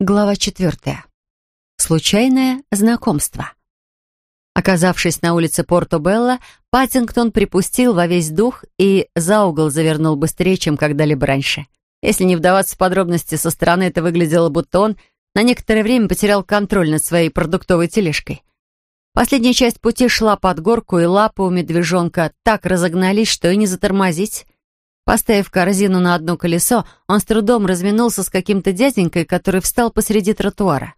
Глава четвертая. Случайное знакомство. Оказавшись на улице Порто-Белло, Паттингтон припустил во весь дух и за угол завернул быстрее, чем когда-либо раньше. Если не вдаваться в подробности, со стороны это выглядело, будто он на некоторое время потерял контроль над своей продуктовой тележкой. Последняя часть пути шла под горку, и лапы у медвежонка так разогнались, что и не затормозить. Поставив корзину на одно колесо, он с трудом разминулся с каким-то дяденькой, который встал посреди тротуара.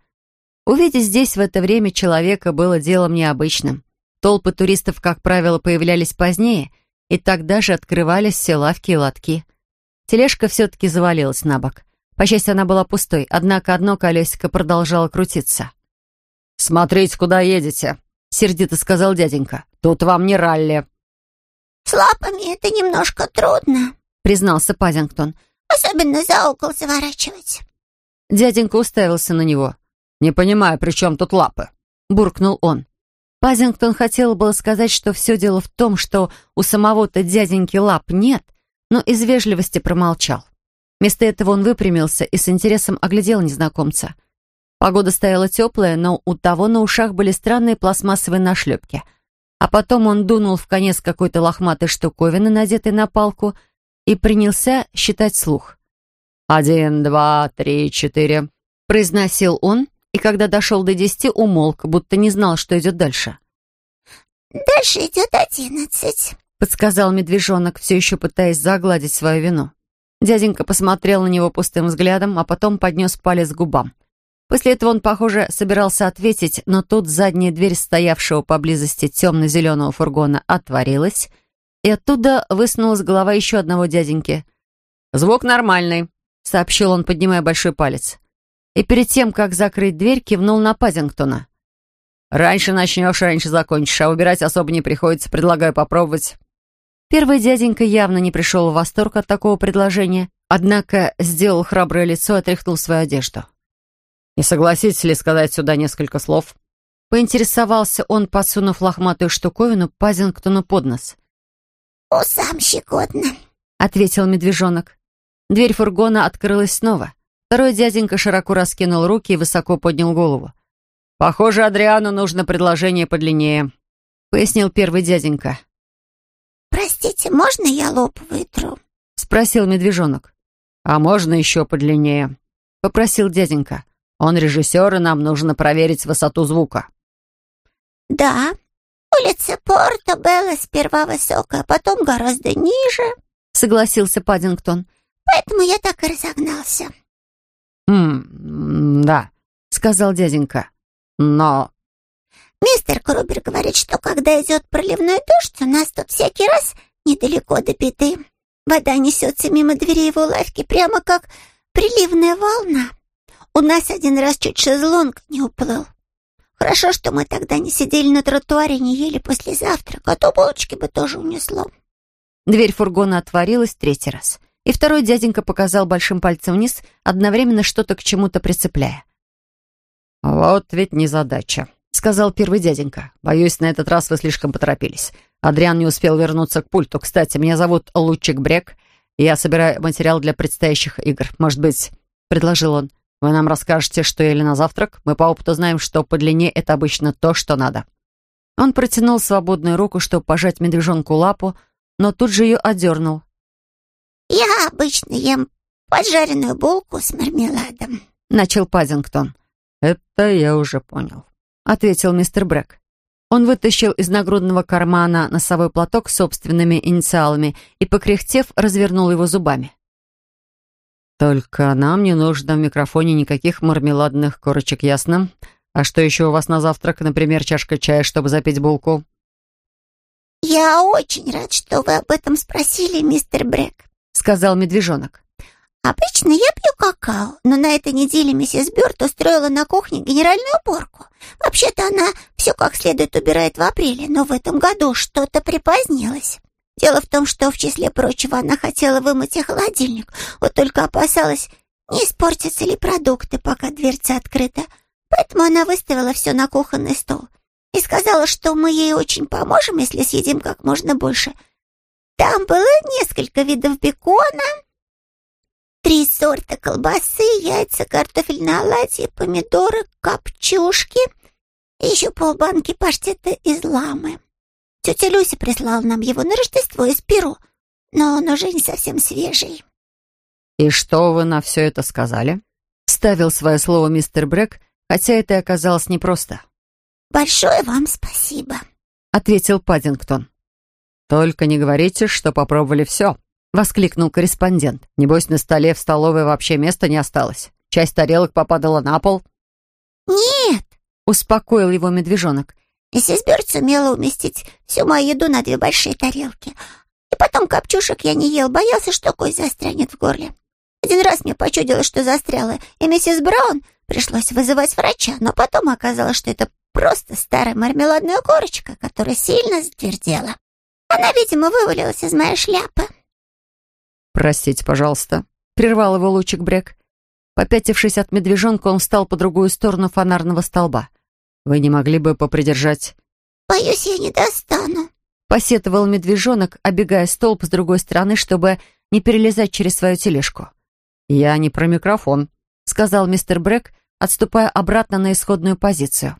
Увидеть здесь в это время человека было делом необычным. Толпы туристов, как правило, появлялись позднее, и тогда же открывались все лавки и лотки. Тележка все-таки завалилась на бок. По счастью, она была пустой, однако одно колесико продолжало крутиться. «Смотрите, куда едете», — сердито сказал дяденька. «Тут вам не ралли». «С лапами это немножко трудно», — признался Пазингтон. «Особенно за угол заворачивать». Дяденька уставился на него. «Не понимаю, при чем тут лапы?» — буркнул он. Пазингтон хотел было сказать, что все дело в том, что у самого-то дяденьки лап нет, но из вежливости промолчал. Вместо этого он выпрямился и с интересом оглядел незнакомца. Погода стояла теплая, но у того на ушах были странные пластмассовые нашлепки. А потом он дунул в конец какой-то лохматой штуковины, надетой на палку, и принялся считать слух. «Один, два, три, четыре», — произносил он, и когда дошел до десяти, умолк, будто не знал, что идет дальше. «Дальше идет одиннадцать», — подсказал медвежонок, все еще пытаясь загладить свою вину. Дяденька посмотрел на него пустым взглядом, а потом поднес палец к губам. После этого он, похоже, собирался ответить, но тут задняя дверь стоявшего поблизости темно-зеленого фургона отворилась, и оттуда высунулась голова еще одного дяденьки. «Звук нормальный», — сообщил он, поднимая большой палец. И перед тем, как закрыть дверь, кивнул на Пазингтона. «Раньше начнешь, раньше закончишь, а убирать особо не приходится. Предлагаю попробовать». Первый дяденька явно не пришел в восторг от такого предложения, однако сделал храброе лицо и отряхнул свою одежду. «Не согласитесь ли сказать сюда несколько слов?» Поинтересовался он, подсунув лохматую штуковину Пазингтону под нос. «Усам щекотно», — ответил медвежонок. Дверь фургона открылась снова. Второй дяденька широко раскинул руки и высоко поднял голову. «Похоже, Адриану нужно предложение подлиннее», — пояснил первый дяденька. «Простите, можно я лоб вытру?» — спросил медвежонок. «А можно еще подлиннее?» — попросил дяденька. «Он режиссер, и нам нужно проверить высоту звука». «Да, улица Порто-Белла сперва высокая, потом гораздо ниже», — согласился Паддингтон. «Поэтому я так и разогнался». «Хм, да», — сказал дяденька. «Но Мистер Крубер говорит, что когда идет проливной дождь, у нас тут всякий раз недалеко до беды. Вода несется мимо дверей его лавки, прямо как приливная волна. У нас один раз чуть шезлонг не уплыл. Хорошо, что мы тогда не сидели на тротуаре не ели после завтрака, а то булочки бы тоже унесло. Дверь фургона отворилась третий раз, и второй дяденька показал большим пальцем вниз, одновременно что-то к чему-то прицепляя. «Вот ведь незадача», — сказал первый дяденька. «Боюсь, на этот раз вы слишком поторопились. Адриан не успел вернуться к пульту. Кстати, меня зовут Лучик Брек. Я собираю материал для предстоящих игр. Может быть, — предложил он, — вы нам расскажете, что ели на завтрак? Мы по опыту знаем, что по длине это обычно то, что надо». Он протянул свободную руку, чтобы пожать медвежонку лапу, но тут же ее отдернул. «Я обычно ем поджаренную булку с мармеладом», — начал Паддингтон. «Это я уже понял», — ответил мистер Брэк. Он вытащил из нагрудного кармана носовой платок с собственными инициалами и, покряхтев, развернул его зубами. «Только нам не нужно в микрофоне никаких мармеладных корочек, ясно? А что еще у вас на завтрак, например, чашка чая, чтобы запить булку?» «Я очень рад, что вы об этом спросили, мистер Брэк», — сказал медвежонок. Обычно я пью какао, но на этой неделе миссис Бёрд устроила на кухне генеральную уборку. Вообще-то она все как следует убирает в апреле, но в этом году что-то припозднилось. Дело в том, что в числе прочего она хотела вымыть и холодильник, вот только опасалась, не испортятся ли продукты, пока дверца открыта. Поэтому она выставила все на кухонный стол и сказала, что мы ей очень поможем, если съедим как можно больше. Там было несколько видов бекона, Три сорта колбасы, яйца, картофель на оладьи, помидоры, копчушки и еще полбанки паштета из ламы. Тетя Люся прислала нам его на Рождество из Перу, но он уже не совсем свежий. «И что вы на все это сказали?» Ставил свое слово мистер Брэк, хотя это и оказалось непросто. «Большое вам спасибо», — ответил Паддингтон. «Только не говорите, что попробовали все», — воскликнул корреспондент. «Небось, на столе в столовой вообще места не осталось. Часть тарелок попадала на пол». «Нет», — успокоил его медвежонок. «Миссис Бёрд сумела уместить всю мою еду на две большие тарелки. И потом копчушек я не ел, боялся, что кость застрянет в горле. Один раз мне почудилось, что застряла, и миссис Браун пришлось вызывать врача, но потом оказалось, что это просто старая мармеладная корочка, которая сильно затвердела. Она, видимо, вывалилась из моей шляпы. «Простите, пожалуйста», — прервал его лучик Брек. Попятившись от медвежонка, он встал по другую сторону фонарного столба. «Вы не могли бы попридержать...» «Боюсь, я не достану», — посетовал медвежонок, обегая столб с другой стороны, чтобы не перелезать через свою тележку. «Я не про микрофон», — сказал мистер Брек, отступая обратно на исходную позицию.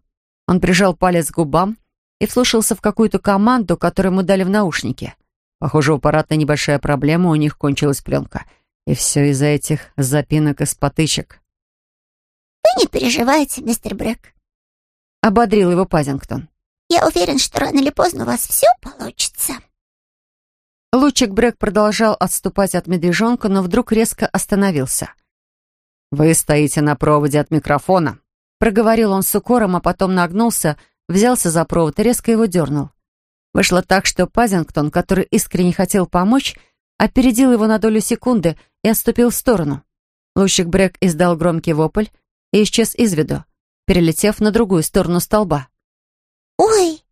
Он прижал палец к губам и вслушался в какую-то команду, которую ему дали в наушнике. Похоже, у аппарата небольшая проблема, у них кончилась пленка. И все из-за этих запинок и спотычек. «Вы не переживайте, мистер Брэк», — ободрил его Пазингтон. «Я уверен, что рано или поздно у вас все получится». Лучик Брэк продолжал отступать от медвежонка, но вдруг резко остановился. «Вы стоите на проводе от микрофона», — проговорил он с укором, а потом нагнулся, взялся за провод и резко его дернул. Вышло так, что Пазингтон, который искренне хотел помочь, опередил его на долю секунды и отступил в сторону. Лучик Брэк издал громкий вопль и исчез из виду, перелетев на другую сторону столба. «Ой,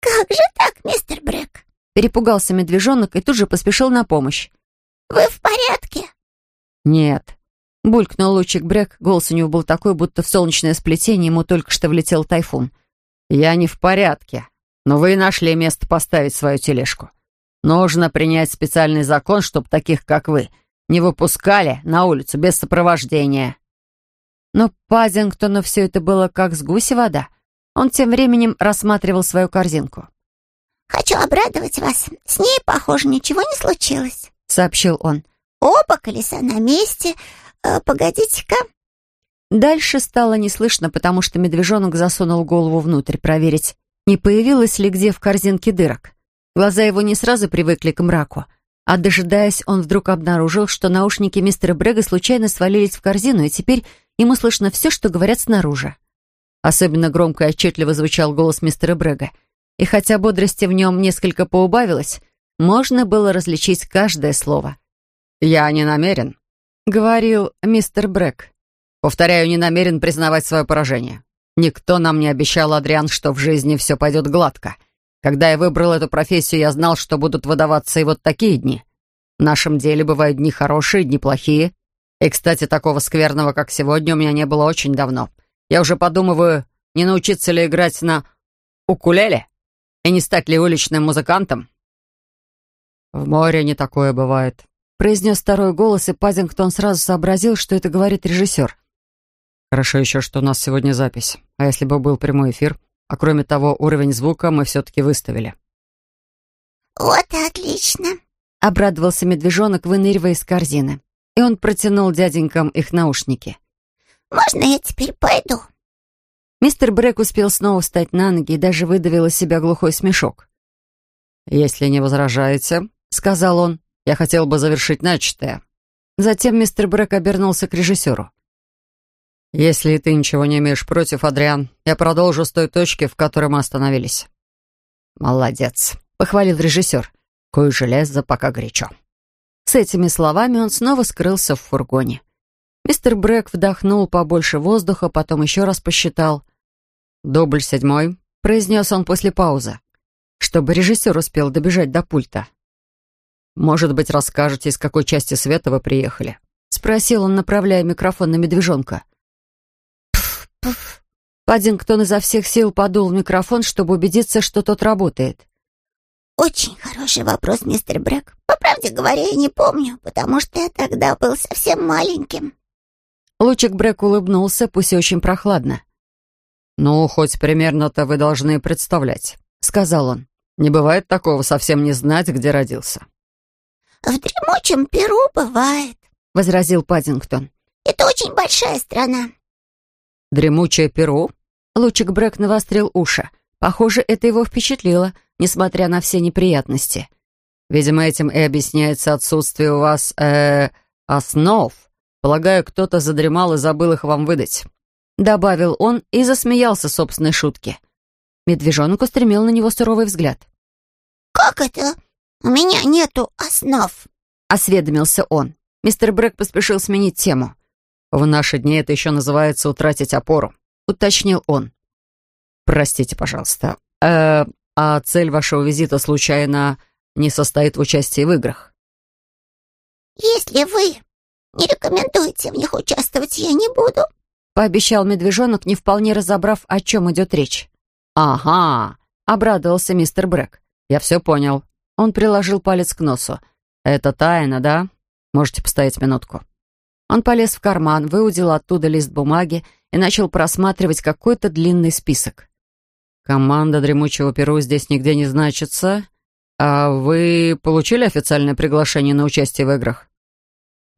как же так, мистер Брэк?» Перепугался медвежонок и тут же поспешил на помощь. «Вы в порядке?» «Нет», — булькнул Лучик Брэк. Голос у него был такой, будто в солнечное сплетение ему только что влетел тайфун. «Я не в порядке». Но вы нашли место поставить свою тележку. Нужно принять специальный закон, чтобы таких, как вы, не выпускали на улицу без сопровождения». Но Пазингтону все это было как с гуси вода. Он тем временем рассматривал свою корзинку. «Хочу обрадовать вас. С ней, похоже, ничего не случилось», — сообщил он. «Оба колеса на месте. Э, Погодите-ка». Дальше стало не слышно, потому что медвежонок засунул голову внутрь проверить, не появилось ли где в корзинке дырок. Глаза его не сразу привыкли к мраку, а дожидаясь, он вдруг обнаружил, что наушники мистера Брега случайно свалились в корзину, и теперь ему слышно все, что говорят снаружи. Особенно громко и отчетливо звучал голос мистера Брега, и хотя бодрости в нем несколько поубавилось, можно было различить каждое слово. «Я не намерен», — говорил мистер Брег. «Повторяю, не намерен признавать свое поражение. Никто нам не обещал, Адриан, что в жизни все пойдет гладко. Когда я выбрал эту профессию, я знал, что будут выдаваться и вот такие дни. В нашем деле бывают дни хорошие, дни плохие. И, кстати, такого скверного, как сегодня, у меня не было очень давно. Я уже подумываю, не научиться ли играть на укулеле и не стать ли уличным музыкантом. «В море не такое бывает», — произнес второй голос, и Пазингтон сразу сообразил, что это говорит режиссер. Хорошо еще, что у нас сегодня запись. А если бы был прямой эфир? А кроме того, уровень звука мы все-таки выставили. «Вот и отлично», — обрадовался медвежонок, выныривая из корзины. И он протянул дяденькам их наушники. «Можно я теперь пойду?» Мистер Брэк успел снова встать на ноги и даже выдавил из себя глухой смешок. «Если не возражаете», — сказал он, — «я хотел бы завершить начатое». Затем мистер Брэк обернулся к режиссеру. «Если ты ничего не имеешь против, Адриан, я продолжу с той точки, в которой мы остановились». «Молодец», — похвалил режиссер. «Кое железо, пока горячо». С этими словами он снова скрылся в фургоне. Мистер Брэк вдохнул побольше воздуха, потом еще раз посчитал. «Дубль седьмой», — произнес он после паузы, чтобы режиссер успел добежать до пульта. «Может быть, расскажете, из какой части света вы приехали?» — спросил он, направляя микрофон на медвежонка. Пф. Паддингтон изо всех сил подул в микрофон, чтобы убедиться, что тот работает. Очень хороший вопрос, мистер Брэк. По правде говоря, я не помню, потому что я тогда был совсем маленьким. Лучик Брэк улыбнулся, пусть и очень прохладно. «Ну, хоть примерно-то вы должны представлять», — сказал он. «Не бывает такого совсем не знать, где родился». «В дремучем Перу бывает», — возразил Паддингтон. «Это очень большая страна». «Дремучее Перу?» Лучик Брэк навострил уши. Похоже, это его впечатлило, несмотря на все неприятности. «Видимо, этим и объясняется отсутствие у вас, э, основ. Полагаю, кто-то задремал и забыл их вам выдать». Добавил он и засмеялся собственной шутке. Медвежонок устремил на него суровый взгляд. «Как это? У меня нету основ», — осведомился он. Мистер Брэк поспешил сменить тему. «В наши дни это еще называется утратить опору», — уточнил он. «Простите, пожалуйста. Э, а цель вашего визита случайно не состоит в участии в играх?» «Если вы не рекомендуете в них участвовать, я не буду», — пообещал медвежонок, не вполне разобрав, о чем идет речь. «Ага», — обрадовался мистер Брэк. «Я все понял». Он приложил палец к носу. «Это тайна, да? Можете постоять минутку». Он полез в карман, выудил оттуда лист бумаги и начал просматривать какой-то длинный список. «Команда дремучего перу здесь нигде не значится. А вы получили официальное приглашение на участие в играх?»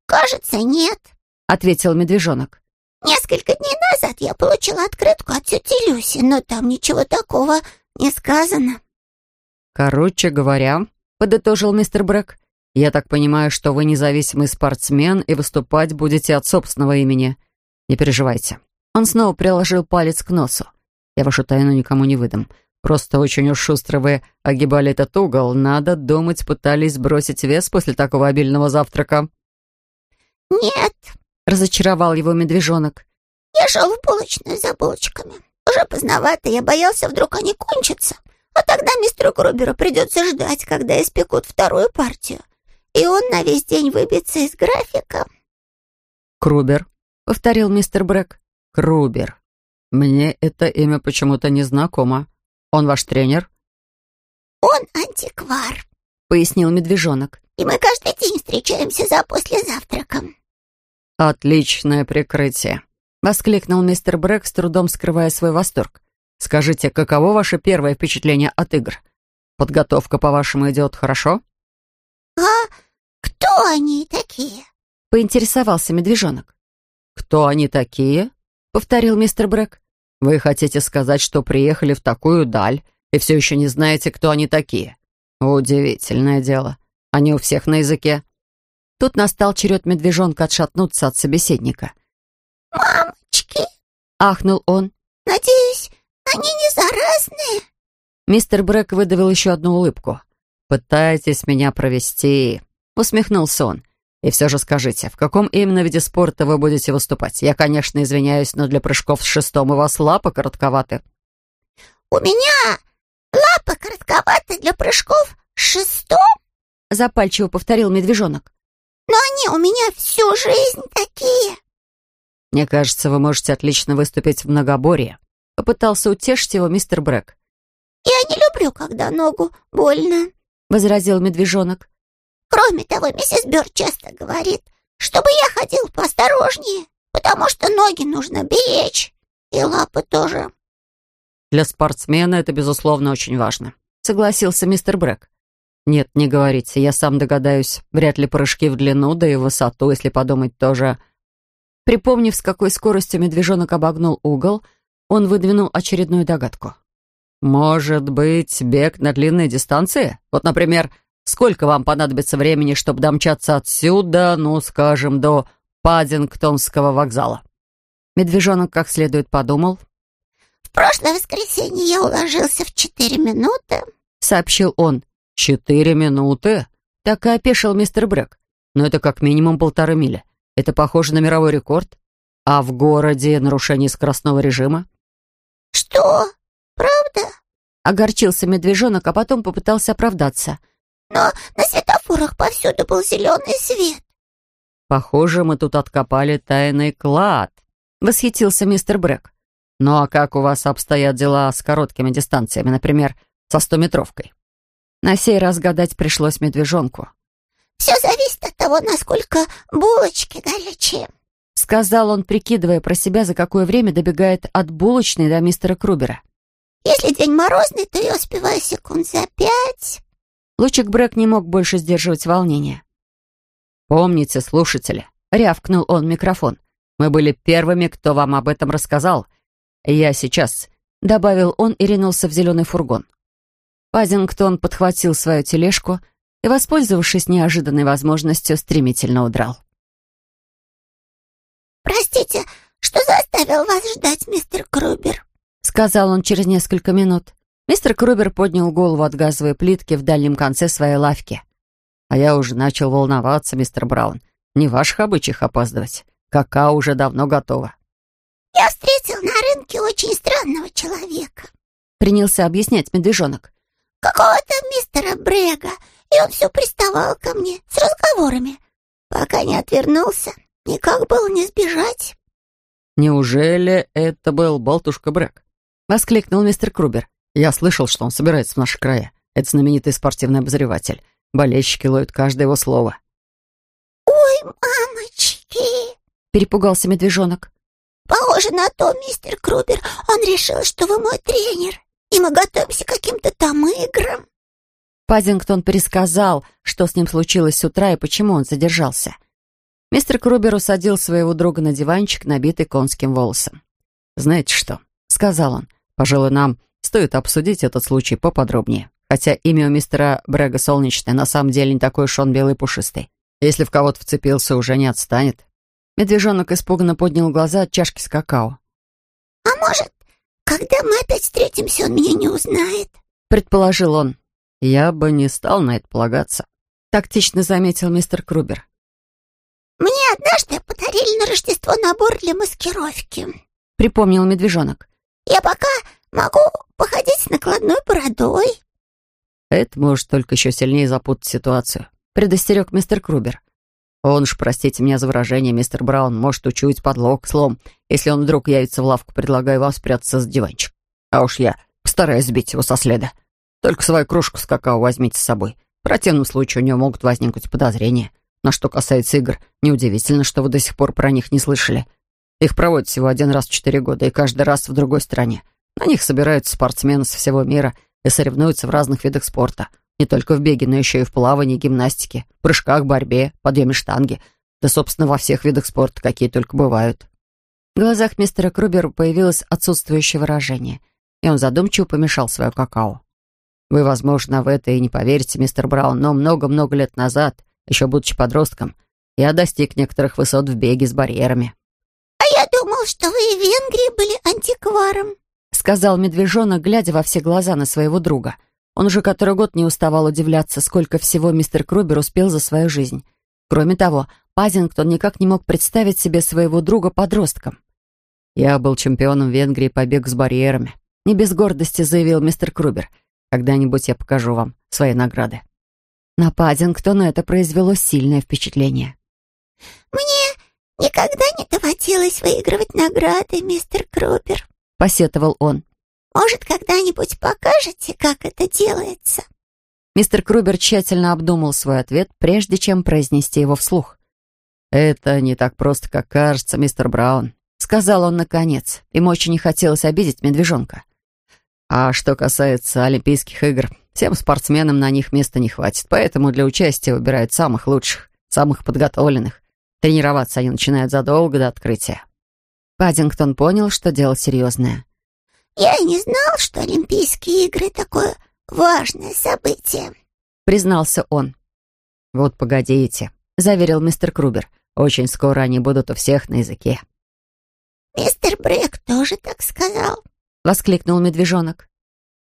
«Кажется, нет», — ответил медвежонок. «Несколько дней назад я получила открытку от тети Люси, но там ничего такого не сказано». «Короче говоря», — подытожил мистер Брэк, «я так понимаю, что вы независимый спортсмен и выступать будете от собственного имени. Не переживайте». Он снова приложил палец к носу. Я вашу тайну никому не выдам. Просто очень уж шустро вы огибали этот угол. Надо думать, пытались сбросить вес после такого обильного завтрака». «Нет», — разочаровал его медвежонок. «Я шел в булочную за булочками. Уже поздновато, я боялся, вдруг они кончатся. А тогда мистеру Груберу придется ждать, когда испекут вторую партию. И он на весь день выбьется из графика». «Крубер», — повторил мистер Брэк. «Крубер. «Мне это имя почему-то не знакомо. Он ваш тренер?» «Он антиквар», — пояснил медвежонок. «И мы каждый день встречаемся за послезавтраком». «Отличное прикрытие», — воскликнул мистер Брэк, с трудом скрывая свой восторг. «Скажите, каково ваше первое впечатление от игр? Подготовка, по-вашему, идет хорошо?» «А кто они такие?» — поинтересовался медвежонок. «Кто они такие?» — повторил мистер Брэк. «Вы хотите сказать, что приехали в такую даль и все еще не знаете, кто они такие? Удивительное дело. Они у всех на языке». Тут настал черед медвежонка отшатнуться от собеседника. «Мамочки!» — ахнул он. «Надеюсь, они не заразные?» Мистер Брэк выдавил еще одну улыбку. «Пытайтесь меня провести», — усмехнулся он. И все же скажите, в каком именно виде спорта вы будете выступать? Я, конечно, извиняюсь, но для прыжков с шестом у вас лапы коротковаты. У меня лапы коротковаты для прыжков с шестом? Запальчиво повторил медвежонок. Но они у меня всю жизнь такие. Мне кажется, вы можете отлично выступить в многоборье. Попытался утешить его мистер Брэк. Я не люблю, когда ногу больно, возразил медвежонок. Кроме того, миссис Бёрд часто говорит, чтобы я ходил поосторожнее, потому что ноги нужно беречь, и лапы тоже. Для спортсмена это, безусловно, очень важно, согласился мистер Брэк. Нет, не говорите, я сам догадаюсь. Вряд ли прыжки в длину, да и в высоту, если подумать тоже. Припомнив, с какой скоростью медвежонок обогнул угол, он выдвинул очередную догадку. «Может быть, бег на длинной дистанции? Вот, например, Сколько вам понадобится времени, чтобы домчаться отсюда, ну, скажем, до Паддингтонского вокзала?» Медвежонок как следует подумал. «В прошлое воскресенье я уложился в четыре минуты», — сообщил он. «Четыре минуты?» Так и опешил мистер Брэк. «Но это как минимум полторы мили. Это похоже на мировой рекорд. А в городе нарушение скоростного режима?» «Что? Правда?» Огорчился медвежонок, а потом попытался оправдаться но на светофорах повсюду был зеленый свет. «Похоже, мы тут откопали тайный клад», — восхитился мистер Брэк. «Ну а как у вас обстоят дела с короткими дистанциями, например, со стометровкой?» На сей раз гадать пришлось медвежонку. «Все зависит от того, насколько булочки горячие», — сказал он, прикидывая про себя, за какое время добегает от булочной до мистера Крубера. «Если день морозный, то я успеваю секунд за пять». Лучик Брэк не мог больше сдерживать волнения. «Помните, слушатели», — рявкнул он в микрофон, «мы были первыми, кто вам об этом рассказал. Я сейчас», — добавил он и ринулся в зеленый фургон. Пазингтон подхватил свою тележку и, воспользовавшись неожиданной возможностью, стремительно удрал. «Простите, что заставил вас ждать, мистер Крубер?» — сказал он через несколько минут. Мистер Крубер поднял голову от газовой плитки в дальнем конце своей лавки. «А я уже начал волноваться, мистер Браун. Не ваших обычаях опаздывать. Какао уже давно готово». «Я встретил на рынке очень странного человека», — принялся объяснять медвежонок. «Какого-то мистера Брега, и он все приставал ко мне с разговорами, пока не отвернулся. Никак было не сбежать». «Неужели это был болтушка Брэк?» — воскликнул мистер Крубер. Я слышал, что он собирается в наши края. Это знаменитый спортивный обозреватель. Болельщики ловят каждое его слово. «Ой, мамочки!» — перепугался медвежонок. «Похоже на то, мистер Крубер. Он решил, что вы мой тренер, и мы готовимся к каким-то там играм». Пазингтон пересказал, что с ним случилось с утра и почему он задержался. Мистер Крубер усадил своего друга на диванчик, набитый конским волосом. «Знаете что?» — сказал он. «Пожалуй, нам Стоит обсудить этот случай поподробнее. Хотя имя у мистера Брега солнечное, на самом деле не такой уж он белый пушистый. Если в кого-то вцепился, уже не отстанет. Медвежонок испуганно поднял глаза от чашки с какао. «А может, когда мы опять встретимся, он меня не узнает?» Предположил он. «Я бы не стал на это полагаться», — тактично заметил мистер Крубер. «Мне однажды подарили на Рождество набор для маскировки», — припомнил медвежонок. «Я пока могу походить с накладной бородой». «Это может только еще сильнее запутать ситуацию», — предостерег мистер Крубер. «Он ж, простите меня за выражение, мистер Браун, может учуять подлог, слом, если он вдруг явится в лавку, предлагаю вам спрятаться за диванчик. А уж я постараюсь сбить его со следа. Только свою кружку с какао возьмите с собой. В противном случае у него могут возникнуть подозрения. На что касается игр, неудивительно, что вы до сих пор про них не слышали. Их проводят всего один раз в четыре года, и каждый раз в другой стране. На них собираются спортсмены со всего мира и соревнуются в разных видах спорта. Не только в беге, но еще и в плавании, гимнастике, прыжках, борьбе, подъеме штанги. Да, собственно, во всех видах спорта, какие только бывают. В глазах мистера Крубера появилось отсутствующее выражение, и он задумчиво помешал свое какао. Вы, возможно, в это и не поверите, мистер Браун, но много-много лет назад, еще будучи подростком, я достиг некоторых высот в беге с барьерами. «А я думал, что вы в Венгрии были антикваром», сказал медвежонок, глядя во все глаза на своего друга. Он уже который год не уставал удивляться, сколько всего мистер Крубер успел за свою жизнь. Кроме того, Пазингтон никак не мог представить себе своего друга подростком. «Я был чемпионом Венгрии по бегу с барьерами», — не без гордости заявил мистер Крубер. «Когда-нибудь я покажу вам свои награды». На Паддингтона это произвело сильное впечатление. «Мне никогда не доводилось выигрывать награды, мистер Крубер», — посетовал он. «Может, когда-нибудь покажете, как это делается?» Мистер Крубер тщательно обдумал свой ответ, прежде чем произнести его вслух. «Это не так просто, как кажется, мистер Браун», — сказал он наконец. Ему очень не хотелось обидеть медвежонка. «А что касается Олимпийских игр, всем спортсменам на них места не хватит, поэтому для участия выбирают самых лучших, самых подготовленных. Тренироваться они начинают задолго до открытия. Паддингтон понял, что дело серьезное. «Я не знал, что Олимпийские игры — такое важное событие», — признался он. «Вот погодите», — заверил мистер Крубер. «Очень скоро они будут у всех на языке». «Мистер Брэк тоже так сказал», — воскликнул медвежонок.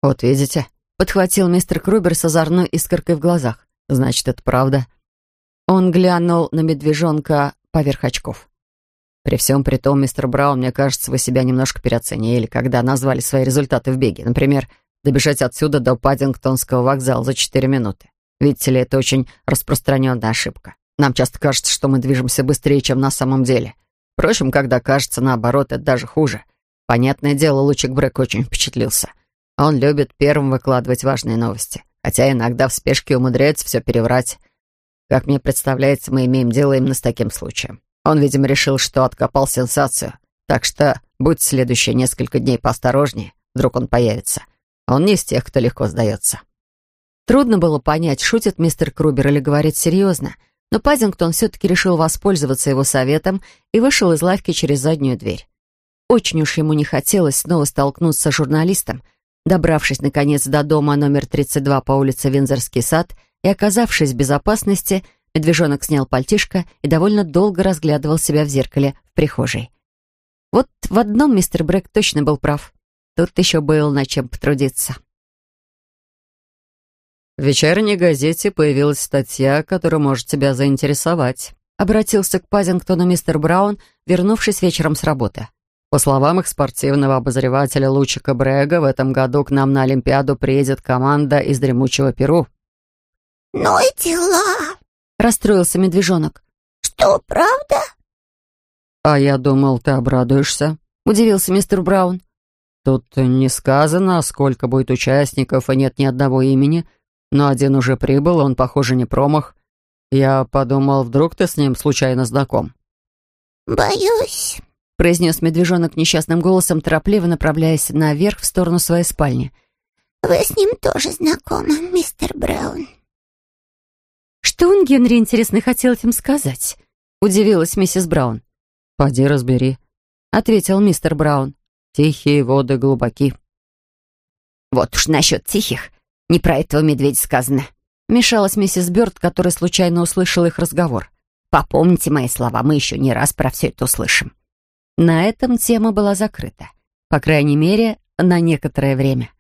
«Вот видите», — подхватил мистер Крубер с озорной искоркой в глазах. «Значит, это правда». Он глянул на медвежонка поверх очков. При всем при том, мистер Браун, мне кажется, вы себя немножко переоценили, когда назвали свои результаты в беге. Например, добежать отсюда до Паддингтонского вокзала за 4 минуты. Видите ли, это очень распространенная ошибка. Нам часто кажется, что мы движемся быстрее, чем на самом деле. Впрочем, когда кажется наоборот, это даже хуже. Понятное дело, Лучик Брэк очень впечатлился. Он любит первым выкладывать важные новости. хотя иногда в спешке умудряется все переврать. Как мне представляется, мы имеем дело именно с таким случаем. Он, видимо, решил, что откопал сенсацию. Так что будь следующие несколько дней поосторожнее, вдруг он появится. Он не из тех, кто легко сдается. Трудно было понять, шутит мистер Крубер или говорит серьезно, но Пазингтон все-таки решил воспользоваться его советом и вышел из лавки через заднюю дверь. Очень уж ему не хотелось снова столкнуться с журналистом. Добравшись, наконец, до дома номер 32 по улице Винзорский сад и оказавшись в безопасности, медвежонок снял пальтишко и довольно долго разглядывал себя в зеркале в прихожей. Вот в одном мистер Брэк точно был прав. Тут еще было над чем потрудиться. В вечерней газете появилась статья, которая может тебя заинтересовать. Обратился к Пазингтону мистер Браун, вернувшись вечером с работы. По словам их спортивного обозревателя Лучика Брега, в этом году к нам на Олимпиаду приедет команда из дремучего Перу. «Ну и дела!» — расстроился медвежонок. «Что, правда?» «А я думал, ты обрадуешься», — удивился мистер Браун. «Тут не сказано, сколько будет участников, и нет ни одного имени, но один уже прибыл, он, похоже, не промах. Я подумал, вдруг ты с ним случайно знаком?» «Боюсь», — произнес медвежонок несчастным голосом, торопливо направляясь наверх в сторону своей спальни. «Вы с ним тоже знакомы, мистер Браун». «Что он, Генри, интересно, хотел этим сказать?» — удивилась миссис Браун. «Поди разбери», — ответил мистер Браун. «Тихие воды глубоки». «Вот уж насчет тихих. Не про этого медведя сказано», — мешалась миссис Бёрд, которая случайно услышала их разговор. «Попомните мои слова, мы еще не раз про все это услышим». На этом тема была закрыта. По крайней мере, на некоторое время.